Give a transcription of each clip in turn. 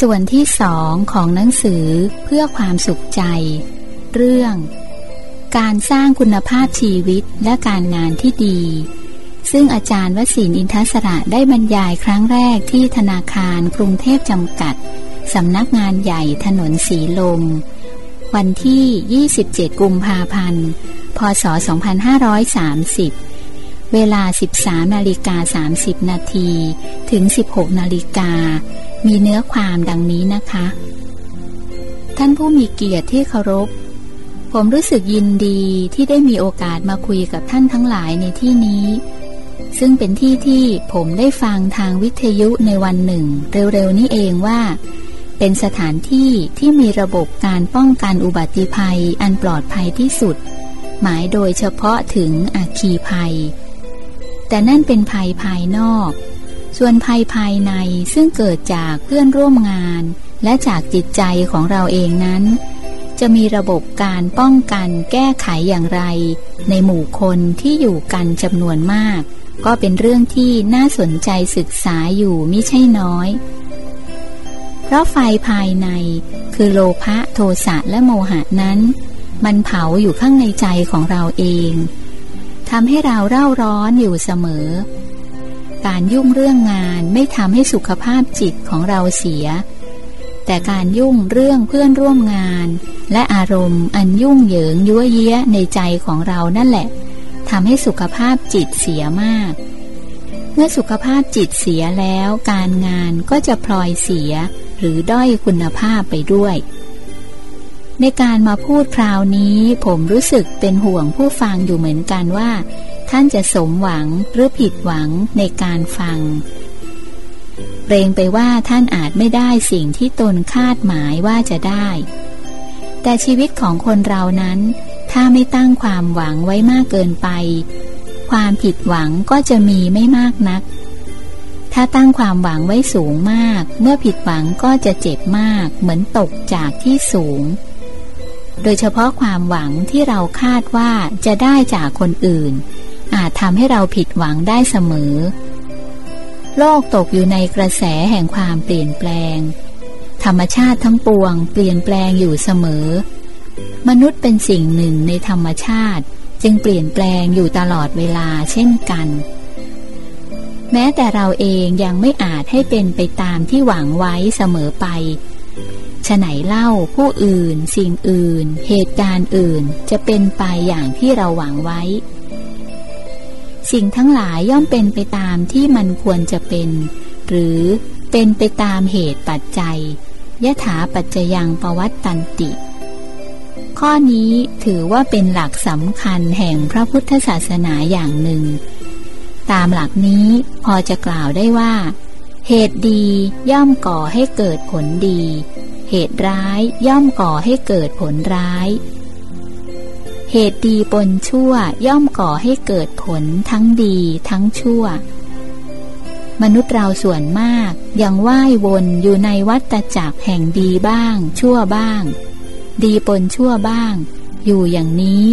ส่วนที่สองของหนังสือเพื่อความสุขใจ เรื่อง การสร้างคุณภาพชีวิตและการงานที่ดี ซึ่งอาจารย์วสินอินทศระได้บรรยายครั้งแรกที่ธนาคารกรุงเทพจำกัด สำนักงานใหญ่ถนนสีลม วันที่ 27 กุมภาพันธ์ พศ 2530 เวลา 13นาฬิกา30 นาที ถึง 16นาฬิกา มีเนื้อความดังนี้นะคะ ท่านผู้มีเกียรติที่เคารพ ผมรู้สึกยินดีที่ได้มีโอกาสมาคุยกับท่านทั้งหลายในที่นี้ ซึ่งเป็นที่ที่ผมได้ฟังทางวิทยุในวันหนึ่ง เร็วๆนี้เองว่า เป็นสถานที่ที่มีระบบการป้องกันอุบัติภัยอันปลอดภัยที่สุด หมายโดยเฉพาะถึงอาคีภัย แต่นั่นเป็นภัยภายนอก ส่วนภัยภายในซึ่งเกิดจากเพื่อนร่วมงาน และจากจิตใจของเราเองนั้น จะมีระบบการป้องกันแก้ไขอย่างไร ในหมู่คนที่อยู่กันจำนวนมาก ก็เป็นเรื่องที่น่าสนใจศึกษาอยู่มิใช่น้อย เพราะไฟภายในคือโลภะโทสะและโมหะนั้น มันเผาอยู่ข้างในใจของเราเอง ทำให้เราเร่าร้อนอยู่เสมอ การยุ่งเรื่องงานไม่ทำให้สุขภาพจิตของเราเสีย แต่การยุ่งเรื่องเพื่อนร่วมงาน และอารมณ์อันยุ่งเหยิงยั่วเย้ยในใจของเรานั่นแหละทำให้สุขภาพจิตเสียมาก เมื่อสุขภาพจิตเสียแล้ว การงานก็จะพลอยเสียหรือด้อยคุณภาพไปด้วย ในการมาพูดคราวนี้ผมรู้สึกเป็นห่วงผู้ฟังอยู่เหมือนกันว่า ท่านจะสมหวังหรือผิดหวังในการฟังเกรงไปว่าท่านอาจไม่ได้สิ่งที่ตนคาดหมายว่าจะได้ แต่ชีวิตของคนเรานั้น ถ้าไม่ตั้งความหวังไว้มากเกินไป ความผิดหวังก็จะมีไม่มากนัก ถ้าตั้งความหวังไว้สูงมาก เมื่อผิดหวังก็จะเจ็บมาก เหมือนตกจากที่สูง โดยเฉพาะความหวังที่เราคาดว่าจะได้จากคนอื่น อาจทำให้เราผิดหวังได้เสมอ โลกตกอยู่ในกระแสแห่งความเปลี่ยนแปลง ธรรมชาติทั้งปวง เปลี่ยนแปลงอยู่เสมอ มนุษย์เป็นสิ่งหนึ่งในธรรมชาติ จึงเปลี่ยนแปลงอยู่ตลอดเวลาเช่นกัน แม้แต่เราเองยังไม่อาจให้เป็นไปตามที่หวังไว้เสมอไป ฉไหนเล่าผู้อื่น สิ่งอื่น เหตุการณ์อื่นจะเป็นไปอย่างที่เราหวังไว้ สิ่งทั้งหลายย่อมเป็นไปตามที่มันควรจะเป็น หรือเป็นไปตามเหตุปัจจัยยถาปัจจยังปวัตตันติ ข้อนี้ถือว่าเป็นหลักสำคัญแห่งพระพุทธศาสนาอย่างหนึ่ง ตามหลักนี้พอจะกล่าวได้ว่า เหตุดีย่อมก่อให้เกิดผลดี เหตุร้ายย่อมก่อให้เกิดผลร้าย เหตุดีปนชั่วย่อมก่อให้เกิดผลทั้งดีทั้งชั่ว มนุษย์เราส่วนมากยังว่ายวนอยู่ในวัฏจักรแห่งดีบ้าง ชั่วบ้าง ดีปนชั่วบ้าง อยู่อย่างนี้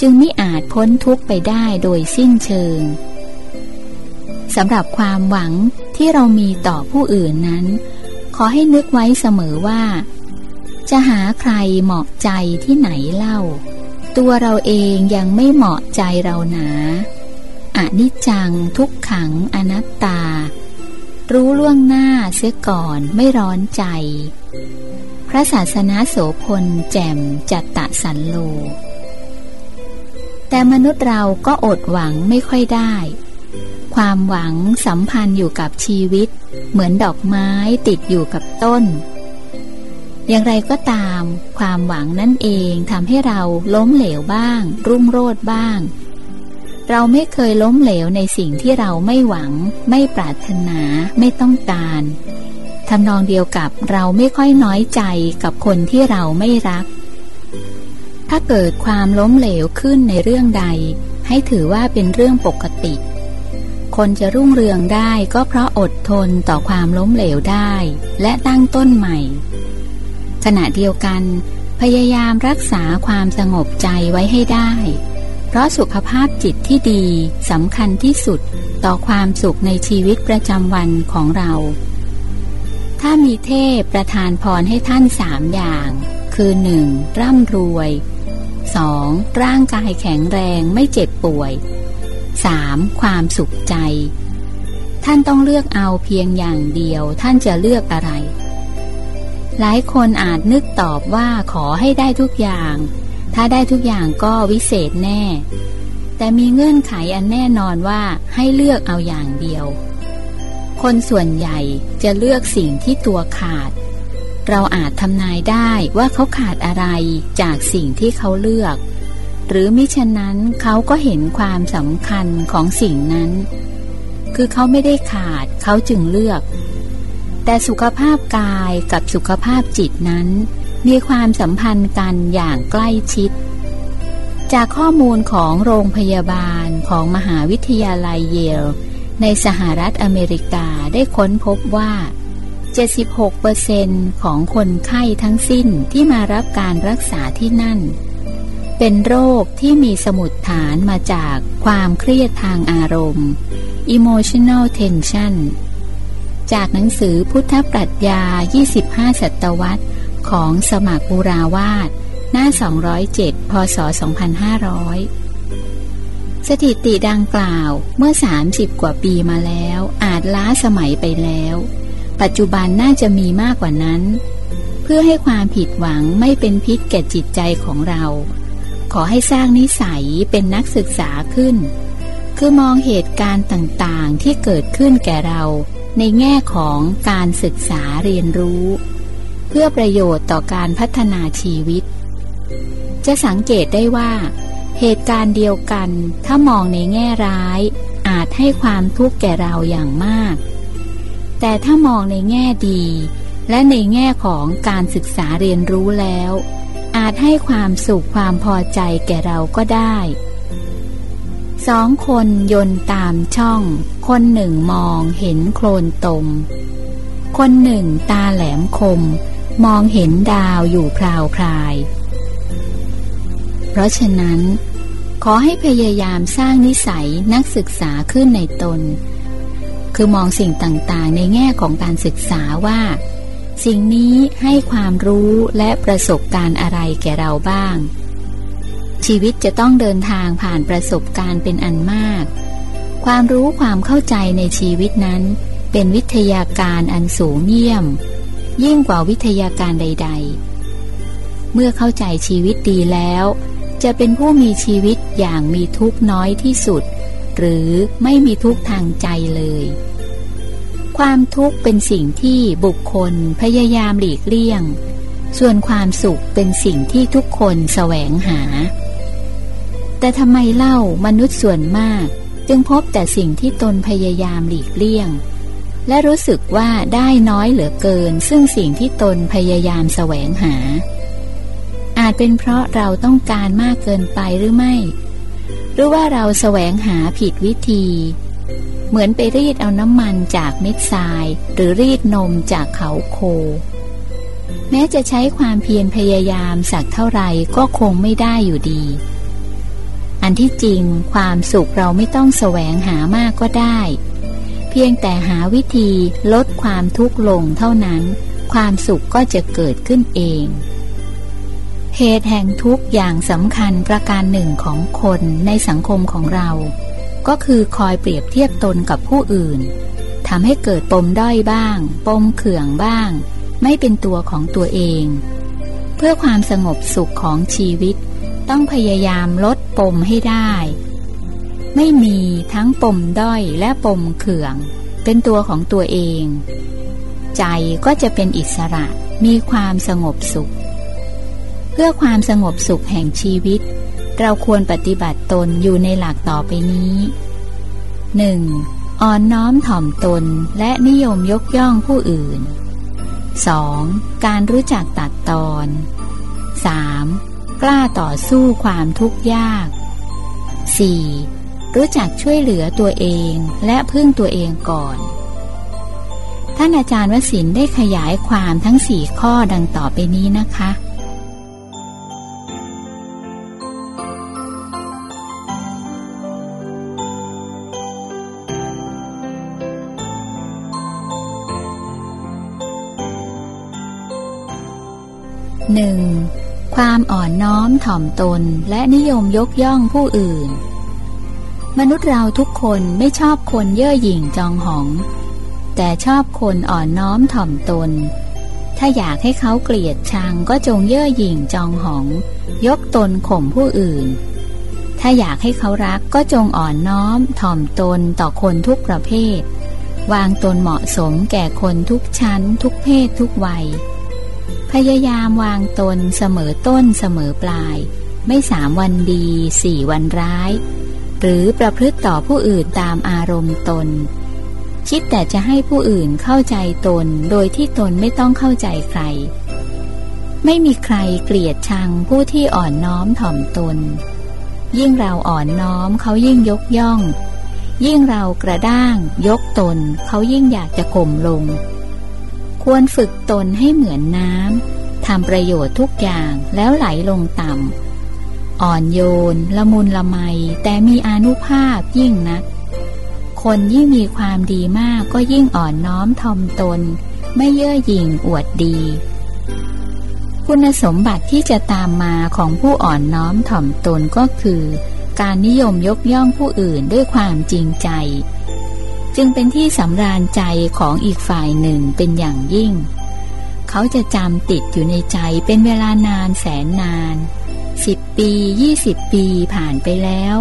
จึงไม่อาจพ้นทุกข์ไปได้โดยสิ้นเชิงสำหรับความหวังที่เรามีต่อผู้อื่นนั้น ขอให้นึกไว้เสมอว่า จะหาใครเหมาะใจที่ไหนเล่า ตัวเราเองยังไม่เหมาะใจเราหนาอนิจจังทุกขังอนัตตา รู้ล่วงหน้าเสียก่อนไม่ร้อนใจ พระศาสนาโสพลแจ่มจัตตะสันโล แต่มนุษย์เราก็อดหวังไม่ค่อยได้ ความหวังสัมพันธ์อยู่กับชีวิต เหมือนดอกไม้ติดอยู่กับต้น อย่างไรก็ตาม ความหวังนั่นเองทำให้เราล้มเหลวบ้าง รุ่งโรดบ้าง เราไม่เคยล้มเหลวในสิ่งที่เราไม่หวัง ไม่ปรารถนาไม่ต้องการทำนองเดียวกับเราไม่ค่อยน้อยใจกับคนที่เราไม่รัก ถ้าเกิดความล้มเหลวขึ้นในเรื่องใด ให้ถือว่าเป็นเรื่องปกติ คนจะรุ่งเรืองได้ก็เพราะอดทนต่อความล้มเหลวได้ และตั้งต้นใหม่ ขณะเดียวกัน พยายามรักษาความสงบใจไว้ให้ได้ เพราะสุขภาพจิตที่ดีสำคัญที่สุดต่อความสุขในชีวิตประจำวันของเรา ถ้ามีเทพประทานพรให้ท่านสามอย่าง คือหนึ่งร่ำรวย 2. ร่างกายแข็งแรงไม่เจ็บป่วย 3. ความสุขใจ ท่านต้องเลือกเอาเพียงอย่างเดียวท่านจะเลือกอะไร หลายคนอาจนึกตอบว่าขอให้ได้ทุกอย่าง ถ้าได้ทุกอย่างก็วิเศษแน่ แต่มีเงื่อนไขอันแน่นอนว่าให้เลือกเอาอย่างเดียว คนส่วนใหญ่จะเลือกสิ่งที่ตัวขาด เราอาจทำนายได้ว่าเขาขาดอะไรจากสิ่งที่เขาเลือก หรือมิฉะนั้นเขาก็เห็นความสำคัญของสิ่งนั้น คือเขาไม่ได้ขาดเขาจึงเลือก แต่สุขภาพกายกับสุขภาพจิตนั้น มีความสัมพันธ์กันอย่างใกล้ชิด จากข้อมูลของโรงพยาบาลของมหาวิทยาลัยเยล ในสหรัฐอเมริกาได้ค้นพบว่า 76%ของคนไข้ทั้งสิ้นที่มารับการรักษาที่นั่น เป็นโรคที่มีสมุดฐานมาจากความเครียดทางอารมณ์ emotional tension จากหนังสือพุทธปรัชญา 25 ศตวรรษ ของสมัครบูราวาดหน้า 207 พศ 2500 สถิติดังกล่าวเมื่อ 30 กว่าปีมาแล้ว อาจล้าสมัยไปแล้ว ปัจจุบันน่าจะมีมากกว่านั้น เพื่อให้ความผิดหวังไม่เป็นพิษแก่จิตใจของเรา ขอให้สร้างนิสัยเป็นนักศึกษาขึ้น คือมองเหตุการณ์ต่างๆที่เกิดขึ้นแก่เรา ในแง่ของการศึกษาเรียนรู้ เพื่อประโยชน์ต่อการพัฒนาชีวิต จะสังเกตได้ว่า เหตุการณ์เดียวกันถ้ามองในแง่ร้าย อาจให้ความทุกข์แก่เราอย่างมาก แต่ถ้ามองในแง่ดี และในแง่ของการศึกษาเรียนรู้แล้ว อาจให้ความสุขความพอใจแก่เราก็ได้สองคนยนตามช่อง คนหนึ่งมองเห็นโคลนตม คนหนึ่งตาแหลมคม มองเห็นดาวอยู่พราวพราย เพราะฉะนั้น ขอให้พยายามสร้างนิสัยนักศึกษาขึ้นในตน คือมองสิ่งต่างๆ ในแง่ของการศึกษาว่า สิ่งนี้ให้ความรู้และประสบการณ์อะไรแก่เราบ้าง ชีวิตจะต้องเดินทางผ่านประสบการณ์เป็นอันมาก ความรู้ความเข้าใจในชีวิตนั้น เป็นวิทยาการอันสูงเยี่ยม ยิ่งกว่าวิทยาการใด ๆ เมื่อเข้าใจชีวิตดีแล้ว จะเป็นผู้มีชีวิตอย่างมีทุกข์น้อยที่สุด หรือไม่มีทุกข์ทางใจเลย ความทุกข์เป็นสิ่งที่บุคคลพยายามหลีกเลี่ยง ส่วนความสุขเป็นสิ่งที่ทุกคนแสวงหา แต่ทำไมเล่ามนุษย์ส่วนมาก จึงพบแต่สิ่งที่ตนพยายามหลีกเลี่ยง และรู้สึกว่าได้น้อยเหลือเกิน ซึ่งสิ่งที่ตนพยายามแสวงหา อาจเป็นเพราะเราต้องการมากเกินไปหรือไม่ หรือว่าเราแสวงหาผิดวิธี เหมือนไปรีดเอาน้ำมันจากเม็ดทราย หรือรีดนมจากเขาโค แม้จะใช้ความเพียรพยายามสักเท่าไหร่ก็คงไม่ได้อยู่ดี อันที่จริงความสุขเราไม่ต้องแสวงหามากก็ได้ เพียงแต่หาวิธีลดความทุกข์ลงเท่านั้น ความสุขก็จะเกิดขึ้นเองเหตุแห่งทุกข์อย่างสำคัญประการหนึ่งของคนในสังคมของเรา ก็คือคอยเปรียบเทียบตนกับผู้อื่นทำให้เกิดปมด้อยบ้าง ปมเขื่องบ้าง ไม่เป็นตัวของตัวเอง เพื่อความสงบสุขของชีวิต ต้องพยายามลดปมให้ได้ ไม่มีทั้งปมด้อยและปมเขื่อง เป็นตัวของตัวเอง ใจก็จะเป็นอิสระมีความสงบสุข เพื่อความสงบสุขแห่งชีวิต เราควรปฏิบัติตนอยู่ในหลักต่อไปนี้ 1. อ่อนน้อมถ่อมตนและนิยมยกย่องผู้อื่น 2. การรู้จักตัดตอน 3. กล้าต่อสู้ความทุกข์ยาก 4. รู้จักช่วยเหลือตัวเองและพึ่งตัวเองก่อน ท่านอาจารย์วสินได้ขยายความทั้งสี่ข้อดังต่อไปนี้นะคะ 1. ความอ่อนน้อมถ่อมตนและนิยมยกย่องผู้อื่น มนุษย์เราทุกคนไม่ชอบคนเย่อหยิ่งจองหอง แต่ชอบคนอ่อนน้อมถ่อมตน ถ้าอยากให้เขาเกลียดชังก็จงเย่อหยิ่งจองหอง ยกตนข่มผู้อื่น ถ้าอยากให้เขารักก็จงอ่อนน้อมถ่อมตนต่อคนทุกประเภท วางตนเหมาะสมแก่คนทุกชั้น ทุกเพศทุกวัย พยายามวางตนเสมอต้นเสมอปลาย ไม่สามวันดีสี่วันร้าย หรือประพฤติต่อผู้อื่นตามอารมณ์ตน คิดแต่จะให้ผู้อื่นเข้าใจตนโดยที่ตนไม่ต้องเข้าใจใคร ไม่มีใครเกลียดชังผู้ที่อ่อนน้อมถ่อมตน ยิ่งเราอ่อนน้อมเขายิ่งยกย่อง ยิ่งเรากระด้าง ยกตน เขายิ่งอยากจะข่มลง ควรฝึกตนให้เหมือนน้ำทำประโยชน์ทุกอย่างแล้วไหลลงต่ำอ่อนโยน ละมุนละไม แต่มีอนุภาพยิ่งนะัก คนยิ่งมีความดีมากก็ยิ่งอ่อนน้อมทอมตน ไม่เย่อหยิ่งอวดดี คุณสมบัติที่จะตามมาของผู้อ่อนน้อมถ่อมตนก็คือ การนิยมยกย่องผู้อื่นด้วยความจริงใจ จึงเป็นที่สำราญใจของอีกฝ่ายหนึ่งเป็นอย่างยิ่ง เขาจะจำติดอยู่ในใจเป็นเวลานานแสนนานสิบปียี่สิบปีผ่านไปแล้ว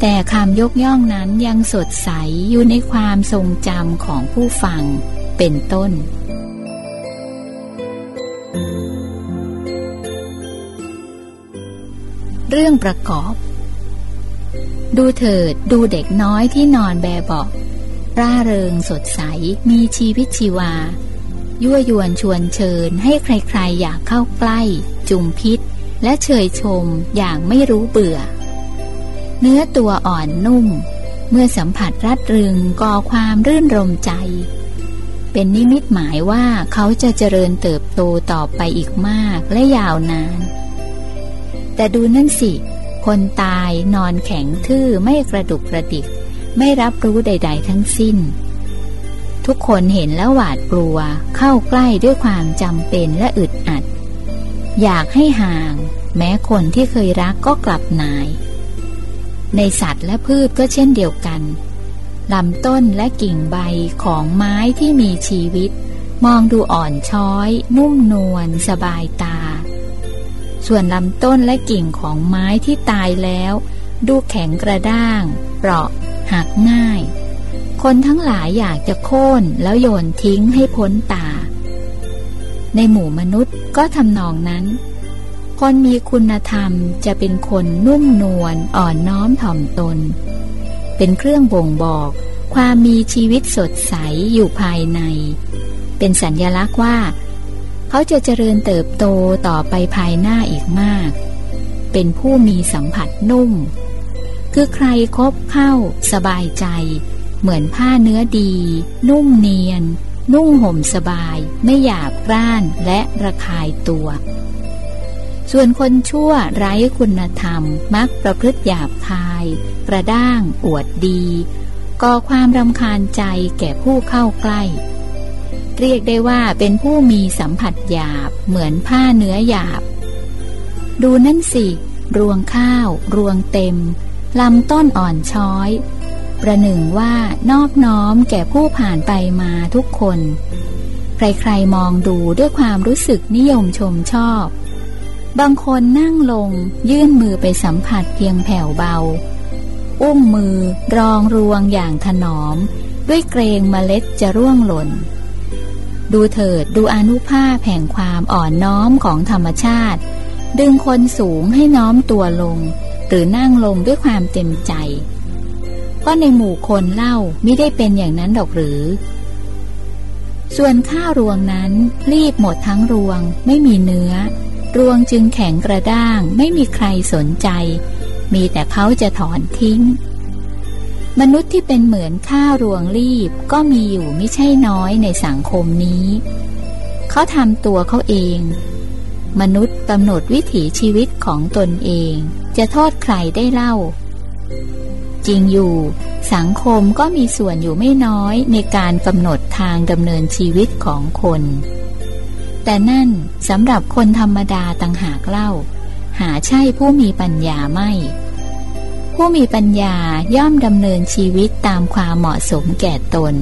แต่คำยกย่องนั้นยังสดใสอยู่ในความทรงจำของผู้ฟังเป็นต้น เรื่องประกอบ ดูเถิดดูเด็กน้อยที่นอนแบเบา ร่าเริงสดใส มีชีวิตชีวา ยั่วยวนชวนเชิญให้ใครๆ อยากเข้าใกล้ จุมพิษ และเชยชมอย่างไม่รู้เบื่อ เนื้อตัวอ่อนนุ่ม เมื่อสัมผัสรัดรึงก่อความรื่นรมใจ เป็นนิมิตหมายว่าเขาจะเจริญเติบโตต่อไปอีกมากและยาวนาน แต่ดูนั่นสิ คนตายนอนแข็งทื่อไม่กระดุกกระดิก ไม่รับรู้ใด ๆ ทั้งสิ้น ทุกคนเห็นแล้วหวาดกลัวเข้าใกล้ด้วยความจำเป็นและอึดอัด อยากให้ห่าง แม้คนที่เคยรักก็กลับนาย ในสัตว์และพืชก็เช่นเดียวกันลำต้นและกิ่งใบของไม้ที่มีชีวิต มองดูอ่อนช้อย นุ่มนวลสบายตา ส่วนลำต้นและกิ่งของไม้ที่ตายแล้ว ดูแข็งกระด้าง เปราะ หักง่าย คนทั้งหลายอยากจะโค่นแล้วโยนทิ้งให้พ้นตา ในหมู่มนุษย์ก็ทำนองนั้น คนมีคุณธรรมจะเป็นคนนุ่มนวลอ่อนน้อมถ่อมตน เป็นเครื่องบ่งบอก ความมีชีวิตสดใสอยู่ภายใน เป็นสัญญลักษณ์ว่า เขาจะเจริญเติบโตต่อไปภายหน้าอีกมาก เป็นผู้มีสัมผัสนุ่ม คือใครคบเข้าสบายใจ เหมือนผ้าเนื้อดี นุ่มเนียน นุ่งห่มสบาย ไม่หยาบกร้านและระคายตัว ส่วนคนชั่วไร้คุณธรรมมักประพฤติหยาบคาย กระด้าง อวดดีก่อความรำคาญใจแก่ผู้เข้าใกล้ เรียกได้ว่าเป็นผู้มีสัมผัสหยาบเหมือนผ้าเนื้อหยาบ ดูนั่นสิ รวงข้าว รวงเต็ม ลำต้นอ่อนช้อย ประหนึ่งว่านอบน้อมแก่ผู้ผ่านไปมาทุกคน ใครๆมองดูด้วยความรู้สึกนิยมชมชอบ บางคนนั่งลงยื่นมือไปสัมผัสเพียงแผ่วเบา อุ้มมือรองรวงอย่างถนอม ด้วยเกรงเมล็ดจะร่วงหล่น ดูเถิดดูอนุภาพแห่งความอ่อนน้อมของธรรมชาติ ดึงคนสูงให้น้อมตัวลง หรือนั่งลงด้วยความเต็มใจ ก็ในหมู่คนเล่าไม่ได้เป็นอย่างนั้นดอกหรือ ส่วนข้าวรวงนั้นรีบหมดทั้งรวงไม่มีเนื้อ รวงจึงแข็งกระด้างไม่มีใครสนใจ มีแต่เขาจะถอนทิ้ง มนุษย์ที่เป็นเหมือนข้าวรวงรีบก็มีอยู่ไม่ใช่น้อยในสังคมนี้ เขาทำตัวเขาเอง มนุษย์กำหนดวิถีชีวิตของตนเอง จะโทษใครได้เล่า จริงอยู่ สังคมก็มีส่วนอยู่ไม่น้อยในการกำหนดทางดำเนินชีวิตของคน แต่นั่นสำหรับคนธรรมดาต่างหากเล่า หาใช่ผู้มีปัญญาไม่ ผู้มีปัญญาย่อมดำเนินชีวิตตามความเหมาะสมแก่ตน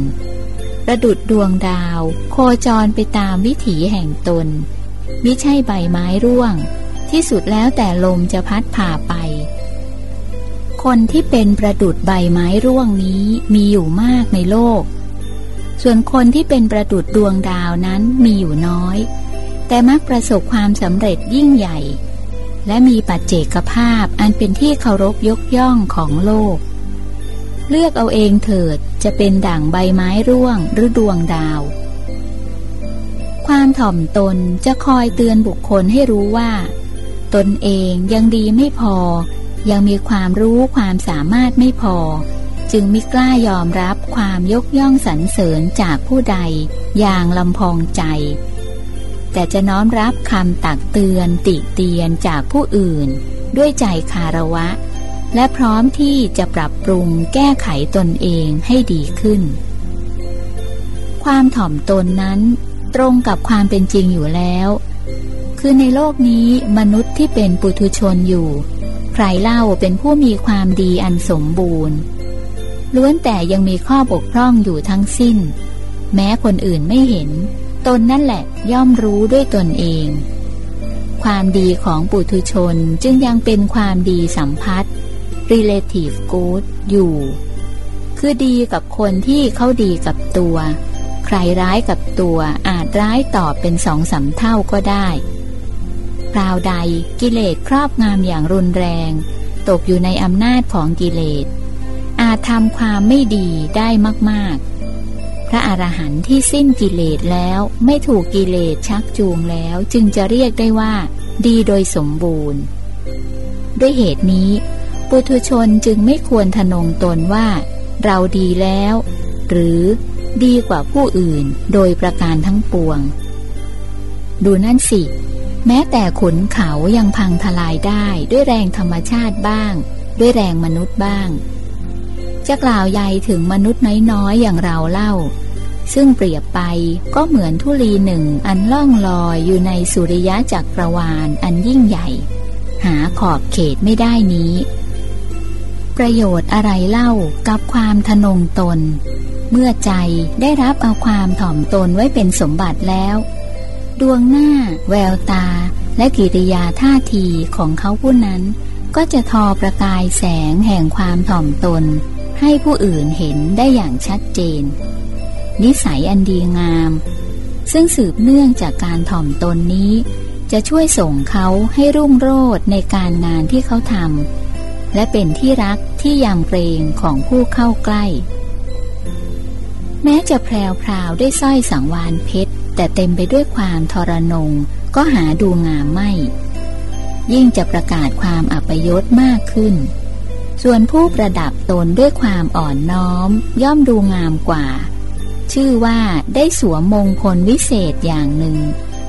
ประดุดดวงดาว โคจรไปตามวิถีแห่งตน มิใช่ใบไม้ร่วง ที่สุดแล้วแต่ลมจะพัดผ่าไป คนที่เป็นประดุดใบไม้ร่วงนี้มีอยู่มากในโลก ส่วนคนที่เป็นประดุดดวงดาวนั้นมีอยู่น้อย แต่มักประสบความสำเร็จยิ่งใหญ่ และมีปัจเจกภาพอันเป็นที่เคารพยกย่องของโลก เลือกเอาเองเถิดจะเป็นด่างใบไม้ร่วงหรือดวงดาวความถ่อมตนจะคอยเตือนบุคคลให้รู้ว่า ตนเองยังดีไม่พอ ยังมีความรู้ความสามารถไม่พอ จึงไม่กล้ายอมรับความยกย่องสรรเสริญจากผู้ใดอย่างลำพองใจ แต่จะน้อมรับคำตักเตือนติเตียนจากผู้อื่น ด้วยใจคารวะ และพร้อมที่จะปรับปรุงแก้ไขตนเองให้ดีขึ้น ความถ่อมตนนั้นตรงกับความเป็นจริงอยู่แล้ว คือในโลกนี้มนุษย์ที่เป็นปุถุชนอยู่ ใครเล่าเป็นผู้มีความดีอันสมบูรณ์ ล้วนแต่ยังมีข้อบกพร่องอยู่ทั้งสิ้น แม้คนอื่นไม่เห็น ตนนั่นแหละย่อมรู้ด้วยตนเอง ความดีของปุถุชนจึงยังเป็นความดีสัมพัทธ์ relative good อยู่ คือดีกับคนที่เขาดีกับตัว ใครร้ายกับตัวอาจร้ายตอบเป็นสองสาเท่าก็ได้ คราวใดกิเลสครอบงามอย่างรุนแรง ตกอยู่ในอำนาจของกิเลส อาจทำความไม่ดีได้มาก ๆ พระอรหันต์ที่สิ้นกิเลสแล้วไม่ถูกกิเลสชักจูงแล้วจึงจะเรียกได้ว่า ดีโดยสมบูรณ์ ด้วยเหตุนี้ ปุถุชนจึงไม่ควรทนงตนว่า เราดีแล้ว หรือดีกว่าผู้อื่นโดยประการทั้งปวง ดูนั่นสิ แม้แต่ขุนเขายังพังทลายได้ด้วยแรงธรรมชาติบ้าง ด้วยแรงมนุษย์บ้าง จะกล่าวใยถึงมนุษย์น้อยๆอย่างเราเล่า ซึ่งเปรียบไปก็เหมือนทุลีหนึ่งอันล่องลอยอยู่ในสุริยะจักรวาลอันยิ่งใหญ่ หาขอบเขตไม่ได้นี้ ประโยชน์อะไรเล่ากับความทนงตน เมื่อใจได้รับเอาความถ่อมตนไว้เป็นสมบัติแล้ว ดวงหน้า แววตา และกิริยาท่าทีของเขาผู้นั้น ก็จะทอประกายแสงแห่งความถ่อมตน ให้ผู้อื่นเห็นได้อย่างชัดเจน นิสัยอันดีงาม ซึ่งสืบเนื่องจากการถ่อมตนนี้ จะช่วยส่งเขาให้รุ่งโรจน์ในการงานที่เขาทำและเป็นที่รักที่ยำเกรงของผู้เข้าใกล้ แม้จะแพรวพราวด้วยสร้อยสังวานเพชร แต่เต็มไปด้วยความทรนง ก็หาดูงามไม่ ยิ่งจะประกาศความอัปยศมากขึ้น ส่วนผู้ประดับตนด้วยความอ่อนน้อม ย่อมดูงามกว่า ชื่อว่าได้สวมมงคลวิเศษอย่างหนึ่ง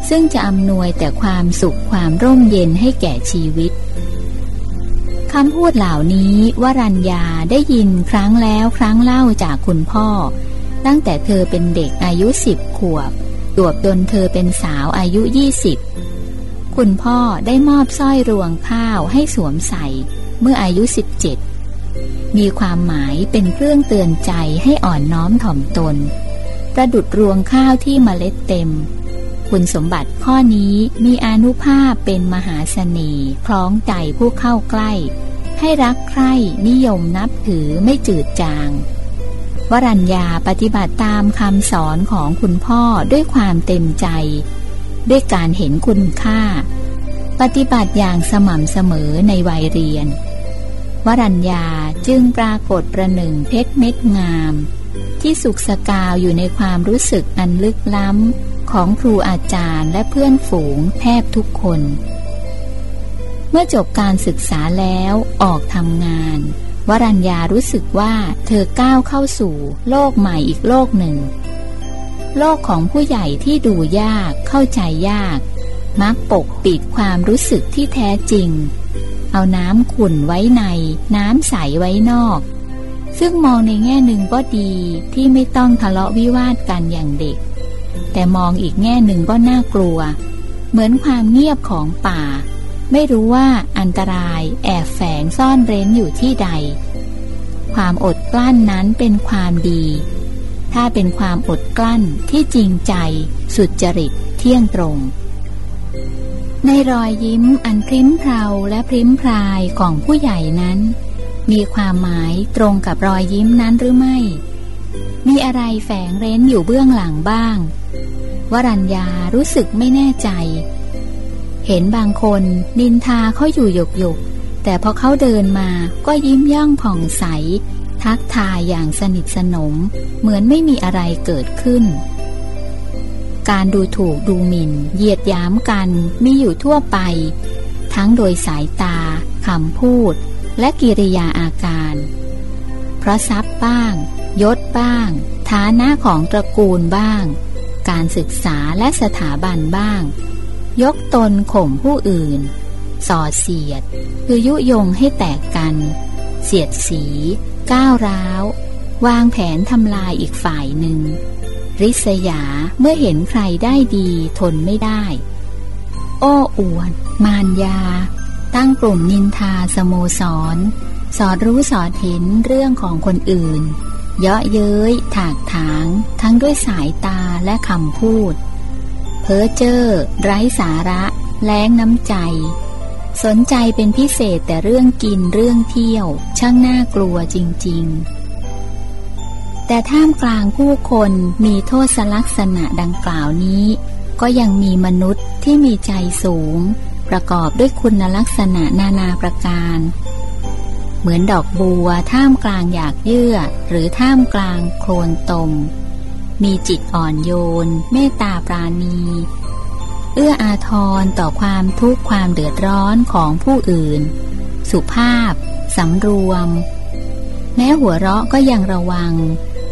ซึ่งจะอำนวยแต่ความสุขความร่มเย็นให้แก่ชีวิตคำพูดเหล่านี้วรัญญาได้ยินครั้งแล้วครั้งเล่าจากคุณพ่อ ตั้งแต่เธอเป็นเด็กอายุสิบขวบ ตวบดนเธอเป็นสาวอายุยี่สิบคุณพ่อได้มอบสร้อยรวงข้าวให้สวมใส่เมื่ออายุสิบเจ็ดมีความหมายเป็นเครื่องเตือนใจให้อ่อนน้อมถ่อมตน ประดุดรวงข้าวที่มเมล็ดเต็ม คุณสมบัติข้อนี้มีอนุภาพเป็นมหาเสน่ห์คล้องใจผู้เข้าใกล้ ให้รักใคร่นิยมนับถือไม่จืดจาง วรัญญาปฏิบัติตามคำสอนของคุณพ่อด้วยความเต็มใจ ด้วยการเห็นคุณค่า ปฏิบัติอย่างสม่ำเสมอในวัยเรียน วรัญญาจึงปรากฏประหนึ่งเพชรเม็ดงาม ที่สุขสกาวอยู่ในความรู้สึกอันลึกล้ำของครูอาจารย์และเพื่อนฝูงแทบทุกคน เมื่อจบการศึกษาแล้วออกทำงาน วรัญญารู้สึกว่าเธอก้าวเข้าสู่โลกใหม่อีกโลกหนึ่ง โลกของผู้ใหญ่ที่ดูยากเข้าใจยาก มักปกปิดความรู้สึกที่แท้จริง เอาน้ำขุ่นไว้ใน น้ำใสไว้นอก ซึ่งมองในแง่หนึ่งก็ดีที่ไม่ต้องทะเลาะวิวาทกันอย่างเด็ก แต่มองอีกแง่หนึ่งก็น่ากลัว เหมือนความเงียบของป่า ไม่รู้ว่าอันตรายแอบแฝ งซ่อนเร้นอยู่ที่ใด ความอดกลั้นนั้นเป็นความดี ถ้าเป็นความอดกลั้นที่จริงใจ สุจริตเที่ยงตรง ในรอยยิ้มอันพริ้มเพาและพริ้มพรายของผู้ใหญ่นั้น มีความหมายตรงกับรอยยิ้มนั้นหรือไม่ มีอะไรแฝงเร้นอยู่เบื้องหลังบ้าง วรัญญารู้สึกไม่แน่ใจเห็นบางคนนินทาเขาอยู่หยกหยก แต่พอเขาเดินมาก็ยิ้มย่องผ่องใส ทักทายอย่างสนิทสนม เหมือนไม่มีอะไรเกิดขึ้น การดูถูกดูหมิ่น เหยียดย้ำกันมีอยู่ทั่วไป ทั้งโดยสายตาคำพูด และกิริยาอาการ เพราะทรัพย์บ้าง ยศบ้าง ฐานะของตระกูลบ้าง การศึกษาและสถาบันบ้าง ยกตนข่มผู้อื่น ส่อเสียด คือยุยงให้แตกกัน เสียดสี ก้าวร้าว วางแผนทำลายอีกฝ่ายหนึ่ง ริษยาเมื่อเห็นใครได้ดีทนไม่ได้ โอ้อวด มารยา ตั้งกลุ่มนินทาสโมสร สอดรู้สอดเห็นเรื่องของคนอื่น เยาะเย้ย ถากถาง ทั้งด้วยสายตาและคำพูด เพ้อเจ้อไร้สาระ แล้งน้ำใจ สนใจเป็นพิเศษแต่เรื่องกินเรื่องเที่ยว ช่างน่ากลัวจริง ๆ แต่ท่ามกลางผู้คนมีโทษลักษณะดังกล่าวนี้ ก็ยังมีมนุษย์ที่มีใจสูง ประกอบด้วยคุณลักษณะนานาประการ เหมือนดอกบัวท่ามกลางอยากเยื่อ หรือท่ามกลางโคลนตม มีจิตอ่อนโยน เมตตาปราณี เอื้ออาทรต่อความทุกข์ความเดือดร้อนของผู้อื่น สุภาพสำรวม แม้หัวเราะก็ยังระวัง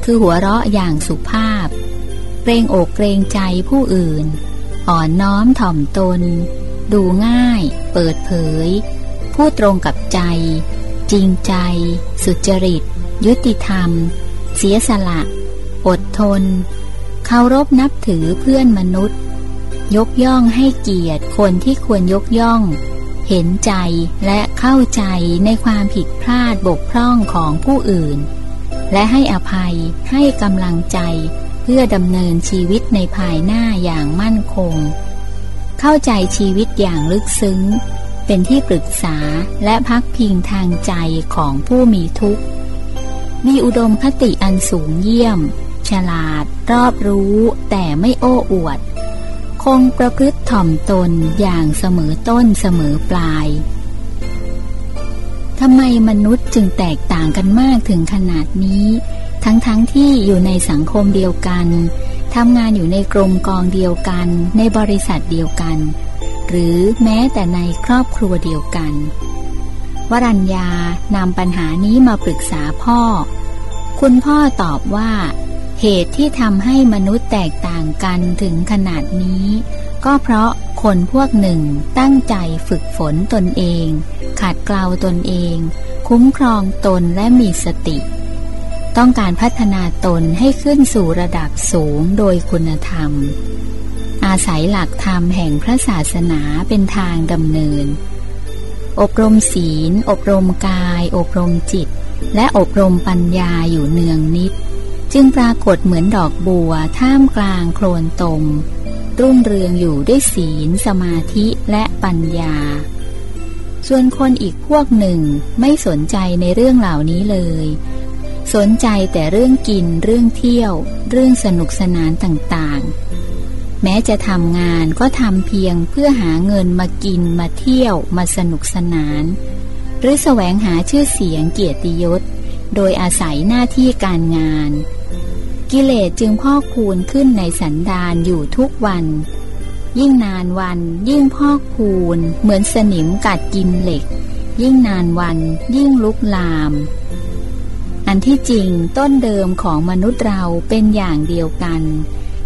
คือหัวเราะอย่างสุภาพ เกรงอกเกรงใจผู้อื่น อ่อนน้อมถ่อมตน ดูง่าย เปิดเผย พูดตรงกับใจ จริงใจ สุจริต ยุติธรรม เสียสละ อดทน เคารพนับถือเพื่อนมนุษย์ ยกย่องให้เกียรติคนที่ควรยกย่อง เห็นใจและเข้าใจในความผิดพลาดบกพร่องของผู้อื่น และให้อภัยให้กำลังใจเพื่อดำเนินชีวิตในภายหน้าอย่างมั่นคง เข้าใจชีวิตอย่างลึกซึ้ง เป็นที่ปรึกษาและพักพิงทางใจของผู้มีทุกข์ มีอุดมคติอันสูงเยี่ยม ฉลาด รอบรู้ แต่ไม่โอ้อวด คงประพฤติถ่อมตนอย่างเสมอต้นเสมอปลายทำไมมนุษย์จึงแตกต่างกันมากถึงขนาดนี้ ทั้งๆทที่อยู่ในสังคมเดียวกันทำงานอยู่ในกรมกองเดียวกัน ในบริษัทเดียวกัน หรือแม้แต่ในครอบครัวเดียวกัน วรัญญานำปัญหานี้มาปรึกษาพ่อ คุณพ่อตอบว่า เหตุที่ทำให้มนุษย์แตกต่างกันถึงขนาดนี้ ก็เพราะคนพวกหนึ่งตั้งใจฝึกฝนตนเอง ขัดเกลาตนเอง คุ้มครองตนและมีสติ ต้องการพัฒนาตนให้ขึ้นสู่ระดับสูงโดยคุณธรรม อาศัยหลักธรรมแห่งพระศาสนาเป็นทางดำเนิน อบรมศีล อบรมกาย อบรมจิต และอบรมปัญญาอยู่เนืองนิด จึงปรากฏเหมือนดอกบัวท่ามกลางโคลนตม รุ่งเรืองอยู่ด้วยศีล สมาธิและปัญญา ส่วนคนอีกพวกหนึ่งไม่สนใจในเรื่องเหล่านี้เลย สนใจแต่เรื่องกินเรื่องเที่ยว เรื่องสนุกสนานต่างๆ แม้จะทำงานก็ทำเพียงเพื่อหาเงินมากินมาเที่ยวมาสนุกสนาน หรือแสวงหาชื่อเสียงเกียรติยศโดยอาศัยหน้าที่การงาน กิเลสจึงพอกพูนขึ้นในสันดานอยู่ทุกวัน ยิ่งนานวันยิ่งพอกพูนเหมือนสนิมกัดกินเหล็ก ยิ่งนานวันยิ่งลุกลาม อันที่จริงต้นเดิมของมนุษย์เราเป็นอย่างเดียวกัน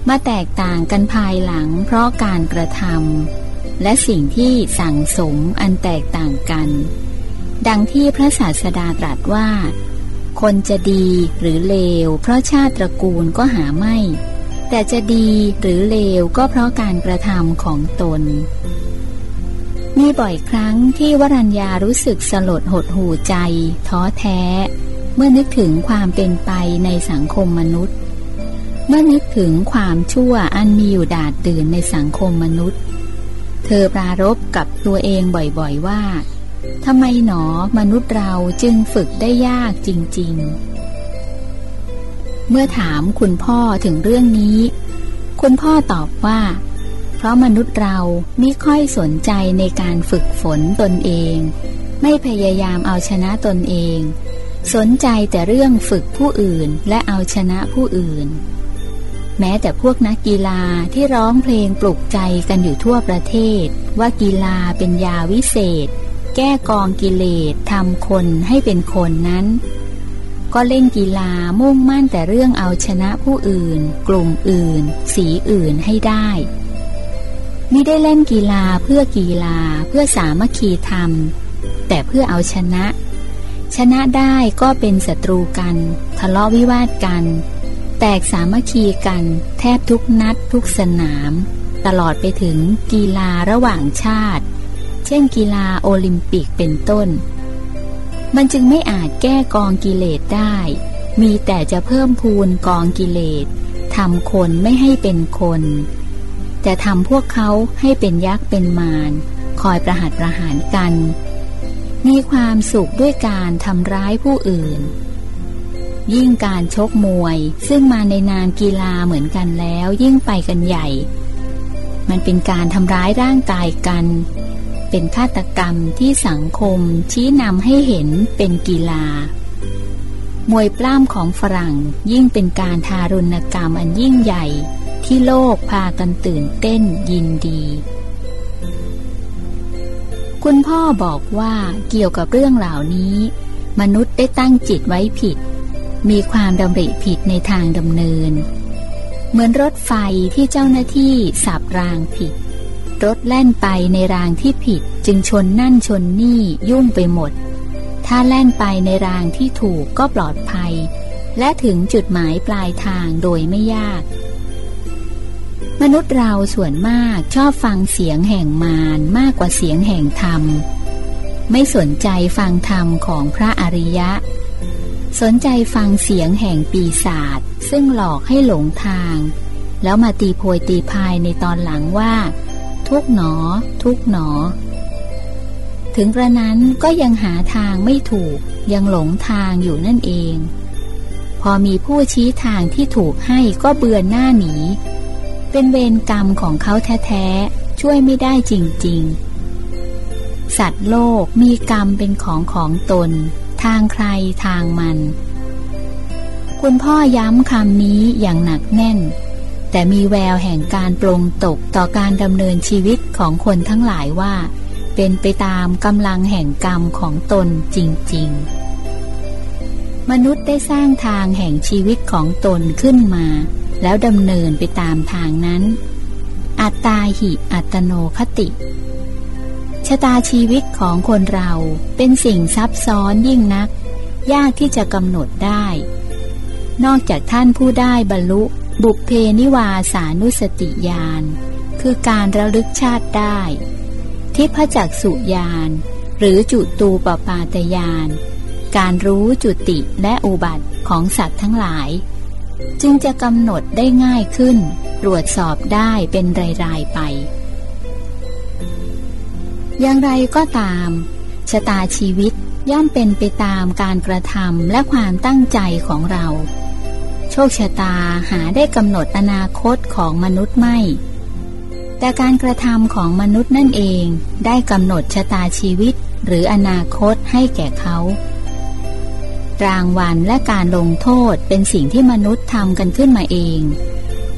มาแตกต่างกันภายหลังเพราะการกระทำและสิ่งที่สั่งสมอันแตกต่างกัน ดังที่พระศาสดาตรัสว่า คนจะดีหรือเลว เพราะชาติตระกูลก็หาไม่ แต่จะดีหรือเลวก็เพราะการกระทำของตน มีบ่อยครั้งที่วรัญญารู้สึกสลดหดหูใจ ท้อแท้ เมื่อนึกถึงความเป็นไปในสังคมมนุษย์ เมื่อนึกถึงความชั่วอันมีอยู่ดาดตื่นในสังคมมนุษย์ เธอปรารบกับตัวเองบ่อยๆว่า ทำไมหนอมนุษย์เราจึงฝึกได้ยากจริง ๆ เมื่อถามคุณพ่อถึงเรื่องนี้ คุณพ่อตอบว่า เพราะมนุษย์เราไม่ค่อยสนใจในการฝึกฝนตนเอง ไม่พยายามเอาชนะตนเอง สนใจแต่เรื่องฝึกผู้อื่นและเอาชนะผู้อื่น แม้แต่พวกนักกีฬาที่ร้องเพลงปลุกใจกันอยู่ทั่วประเทศ ว่ากีฬาเป็นยาวิเศษ แก้กองกิเลสทำคนให้เป็นคนนั้น ก็เล่นกีฬามุ่งมั่นแต่เรื่องเอาชนะผู้อื่น กลุ่มอื่น สีอื่นให้ได้ไม่ได้เล่นกีฬาเพื่อกีฬาเพื่อสามัคคีธรรม แต่เพื่อเอาชนะ ชนะได้ก็เป็นศัตรูกัน ทะเลาะวิวาทกัน แตกสามัคคีกันแทบทุกนัดทุกสนาม ตลอดไปถึงกีฬาระหว่างชาติ ช่นกีฬาโอลิมปิกเป็นต้น มันจึงไม่อาจแก้กองกิเลสได้ มีแต่จะเพิ่มพูนกองกิเลสทำคนไม่ให้เป็นคน แต่ทำพวกเขาให้เป็นยักษ์เป็นมารคอยประหัตประหารกัน มีความสุขด้วยการทำร้ายผู้อื่น ยิ่งการชกมวยซึ่งมาในนานกีฬาเหมือนกันแล้วยิ่งไปกันใหญ่ มันเป็นการทำร้ายร่างกายกัน เป็นฆาตกรรมที่สังคมชี้นำให้เห็นเป็นกีฬา มวยปล้ำของฝรั่งยิ่งเป็นการทารุณกรรมอันยิ่งใหญ่ ที่โลกพากันตื่นเต้นยินดี คุณพ่อบอกว่าเกี่ยวกับเรื่องเหล่านี้ มนุษย์ได้ตั้งจิตไว้ผิด มีความดำริผิดในทางดำเนิน เหมือนรถไฟที่เจ้าหน้าที่สับรางผิด รถแล่นไปในรางที่ผิดจึงชนนั่นชนนี่ยุ่งไปหมด ถ้าแล่นไปในรางที่ถูกก็ปลอดภัย และถึงจุดหมายปลายทางโดยไม่ยาก มนุษย์เราส่วนมากชอบฟังเสียงแห่งมารมากกว่าเสียงแห่งธรรม ไม่สนใจฟังธรรมของพระอริยะ สนใจฟังเสียงแห่งปีศาจซึ่งหลอกให้หลงทางแล้วมาตีโพยตีพายในตอนหลังว่า ทุกหนอ ทุกหนอ ถึงกระนั้นก็ยังหาทางไม่ถูกยังหลงทางอยู่นั่นเอง พอมีผู้ชี้ทางที่ถูกให้ก็เบือนหน้าหนี เป็นเวรกรรมของเขาแท้ๆ ช่วยไม่ได้จริงๆ สัตว์โลกมีกรรมเป็นของของตน ทางใครทางมัน คุณพ่อย้ำคำนี้อย่างหนักแน่น แต่มีแววแห่งการปลงตกต่อการดำเนินชีวิตของคนทั้งหลายว่า เป็นไปตามกำลังแห่งกรรมของตนจริง ๆ มนุษย์ได้สร้างทางแห่งชีวิตของตนขึ้นมา แล้วดำเนินไปตามทางนั้น อัตตาหิอัตโนคติชะตาชีวิตของคนเราเป็นสิ่งซับซ้อนยิ่งนัก ยากที่จะกำหนดได้ นอกจากท่านผู้ได้บรรลุ บุพเพนิวาสานุสติญาณคือการระลึกชาติได้ ทิพจักสุญาณหรือจุตูปปาตญาณการรู้จุติและอุบัติของสัตว์ทั้งหลาย จึงจะกำหนดได้ง่ายขึ้น ตรวจสอบได้เป็นรายๆไป อย่างไรก็ตาม ชะตาชีวิตย่อมเป็นไปตามการกระทำและความตั้งใจของเรา โชคชะตาหาได้กำหนดอนาคตของมนุษย์ไม่ แต่การกระทำของมนุษย์นั่นเองได้กำหนดชะตาชีวิตหรืออนาคตให้แก่เขารางวัลและการลงโทษเป็นสิ่งที่มนุษย์ทำกันขึ้นมาเอง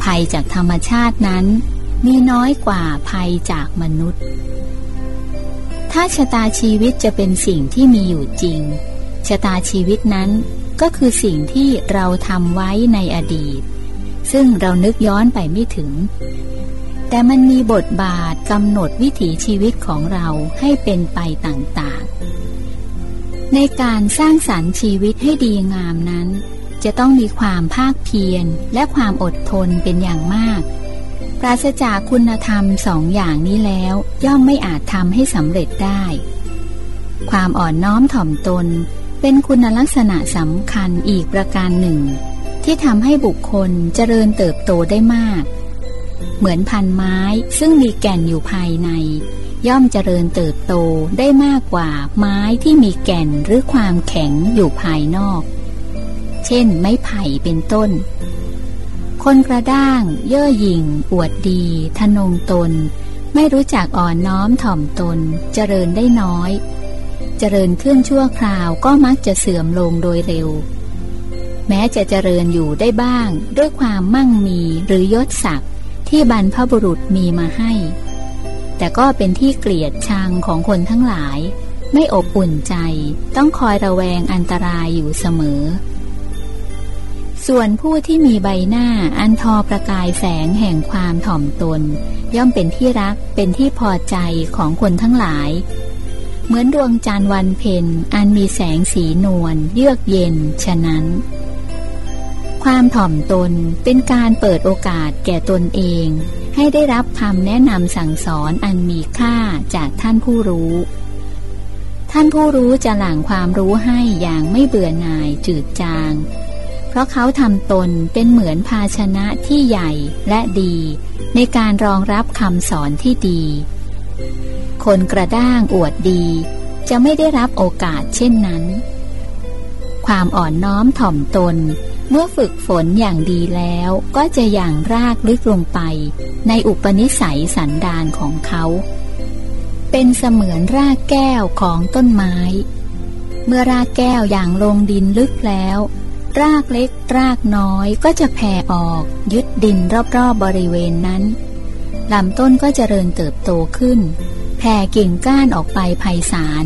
ภัยจากธรรมชาตินั้น มีน้อยกว่าภัยจากมนุษย์ ถ้าชะตาชีวิตจะเป็นสิ่งที่มีอยู่จริง ชะตาชีวิตนั้น ก็คือสิ่งที่เราทำไว้ในอดีต ซึ่งเรานึกย้อนไปไม่ถึง แต่มันมีบทบาทกำหนดวิถีชีวิตของเราให้เป็นไปต่างๆ ในการสร้างสรรค์ชีวิตให้ดีงามนั้น จะต้องมีความภาคเพียรและความอดทนเป็นอย่างมาก ปราศจากคุณธรรมสองอย่างนี้แล้วย่อมไม่อาจทำให้สำเร็จได้ ความอ่อนน้อมถ่อมตน เป็นคุณลักษณะสำคัญอีกประการหนึ่ง ที่ทำให้บุคคลเจริญเติบโตได้มาก เหมือนพันไม้ซึ่งมีแก่นอยู่ภายใน ย่อมเจริญเติบโตได้มากกว่าไม้ที่มีแก่นหรือความแข็งอยู่ภายนอก เช่น ไม้ไผ่เป็นต้น คนกระด้าง เย่อหยิ่ง อวดดีทนงตน ไม่รู้จักอ่อนน้อมถ่อมตน เจริญได้น้อย เจริญขึ้นชั่วคราวก็มักจะเสื่อมลงโดยเร็ว แม้จะเจริญอยู่ได้บ้าง ด้วยความมั่งมีหรือยศศักดิ์ที่บรรพบุรุษมีมาให้ แต่ก็เป็นที่เกลียดชังของคนทั้งหลาย ไม่อบอุ่นใจ ต้องคอยระแวงอันตรายอยู่เสมอ ส่วนผู้ที่มีใบหน้าอันทอประกายแสงแห่งความถ่อมตน ย่อมเป็นที่รักเป็นที่พอใจของคนทั้งหลาย เหมือนดวงจันทร์วันเพ็ญอันมีแสงสีนวลเยือกเย็น ฉะนั้น ความถ่อมตนเป็นการเปิดโอกาสแก่ตนเอง ให้ได้รับคำแนะนำสั่งสอนอันมีค่าจากท่านผู้รู้ ท่านผู้รู้จะหลั่งความรู้ให้อย่างไม่เบื่อหน่ายจืดจาง เพราะเขาทำตนเป็นเหมือนภาชนะที่ใหญ่และดี ในการรองรับคำสอนที่ดี คนกระด้างอวดดี จะไม่ได้รับโอกาสเช่นนั้น ความอ่อนน้อมถ่อมตน เมื่อฝึกฝนอย่างดีแล้วก็จะอย่างรากลึกลงไป ในอุปนิสัยสันดานของเขา เป็นเสมือนรากแก้วของต้นไม้ เมื่อรากแก้วอย่างลงดินลึกแล้วรากเล็กรากน้อยก็จะแผ่ออก ยึดดินรอบๆบบริเวณนั้นลำต้นก็จเจริญเติบโตขึ้น ผ่กิ่งก้านออกไปไพศาล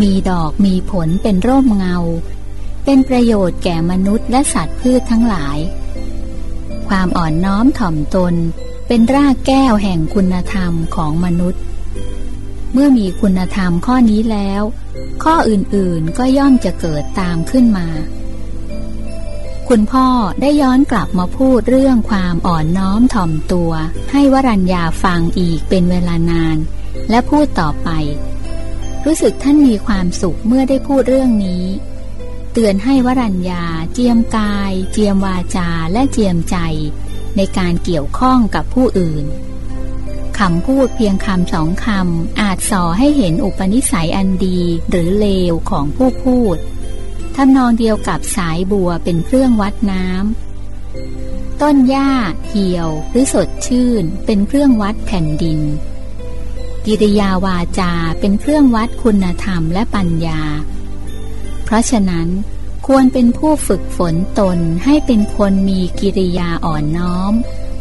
มีดอกมีผลเป็นร่มเงา เป็นประโยชน์แก่มนุษย์และสัตว์พืชทั้งหลาย ความอ่อนน้อมถ่อมตนเป็นรากแก้วแห่งคุณธรรมของมนุษย์ เมื่อมีคุณธรรมข้อนี้แล้ว ข้ออื่นๆก็ย่อมจะเกิดตามขึ้นมา คุณพ่อได้ย้อนกลับมาพูดเรื่องความอ่อนน้อมถ่อมตัว ให้วรัญญาฟังอีกเป็นเวลานาน และพูดต่อไป รู้สึกท่านมีความสุขเมื่อได้พูดเรื่องนี้ เตือนให้วรัญญา เจียมกาย เจียมวาจาและเจียมใจ ในการเกี่ยวข้องกับผู้อื่นคำพูดเพียงคำสองคำอาจส่อให้เห็นอุปนิสัยอันดีหรือเลวของผู้พูดทำนองเดียวกับสายบัวเป็นเครื่องวัดน้ำต้นหญ้า เหี่ยว หรือสดชื่น เป็นเครื่องวัดแผ่นดิน กิริยาวาจาเป็นเครื่องวัดคุณธรรมและปัญญา เพราะฉะนั้นควรเป็นผู้ฝึกฝนตนให้เป็นคนมีกิริยาอ่อนน้อม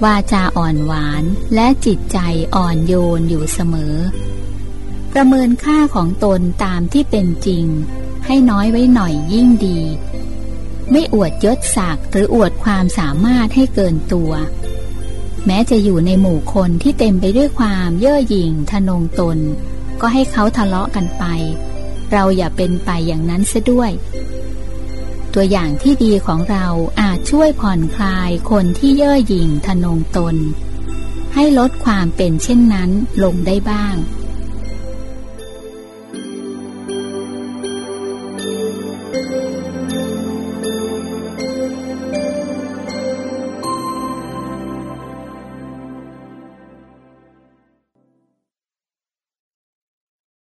วาจาอ่อนหวานและจิตใจอ่อนโยนอยู่เสมอ ประเมินค่าของตนตามที่เป็นจริง ให้น้อยไว้หน่อยยิ่งดี ไม่อวดยศศักดิ์หรืออวดความสามารถให้เกินตัว แม้จะอยู่ในหมู่คนที่เต็มไปด้วยความเย่อหยิ่งทะนงตน ก็ให้เขาทะเลาะกันไป เราอย่าเป็นไปอย่างนั้นเสียด้วย ตัวอย่างที่ดีของเราอาจช่วยผ่อนคลายคนที่เย่อหยิ่งทะนงตน ให้ลดความเป็นเช่นนั้นลงได้บ้าง